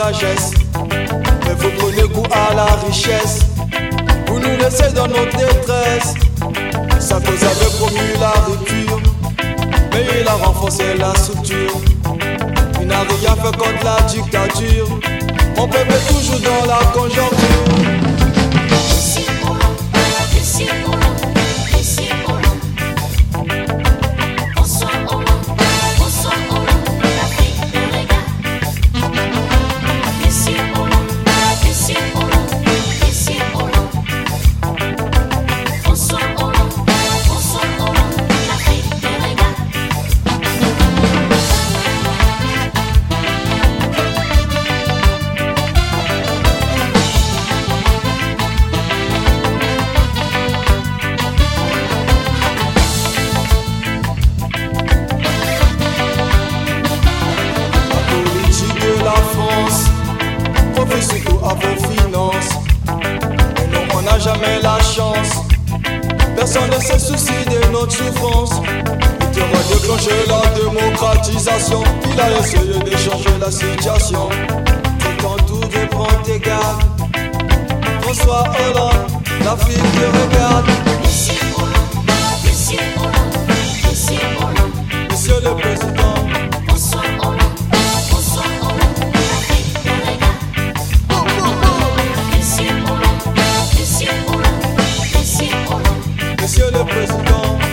sagesse. Mais vous prenez goût à la richesse. Vous nous laissez dans notre détresse. Ça vous avait promu la rupture. Mais il a renforcé la structure. Il n'a rien fait contre la dictature. On peut toujours dans la conjoncture. Vos finances. Et on n'a jamais la chance. Personne ne se soucie de notre souffrance. Il va déclencher la démocratisation. Il a essayé de changer la situation. Tout en tout de prendre tes gardes. François Hollande, l'Afrique te regarde. don't